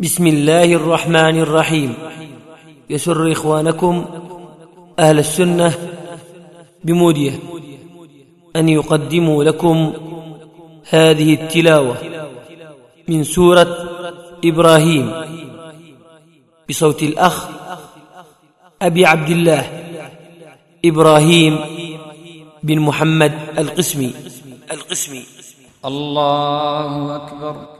بسم الله الرحمن الرحيم. يسر إخوانكم أهل السنة بمودية أن يقدموا لكم هذه التلاوة من سورة إبراهيم. بصوت الأخ أبي عبد الله إبراهيم بن محمد القسمي. القسمي. الله أكبر.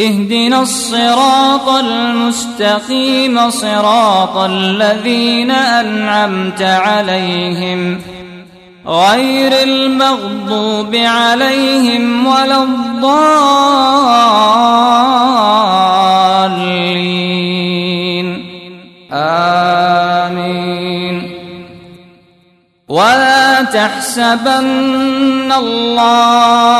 اهدنا الصراط المستقيم صراط الذين أنعمت عليهم غير المغضوب عليهم ولا الضالين. آمين. ولا تحسبن الله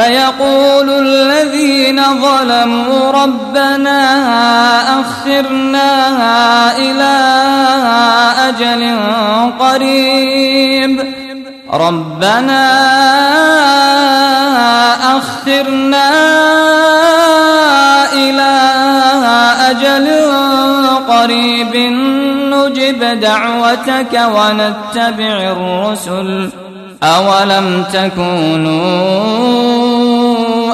فيقول الذين ظلموا ربنا أخرنا إلى أجل قريب. ربنا أخرنا إلى أجل قريب. نجب دعوتك ونتبع الرسل. أولم تكونوا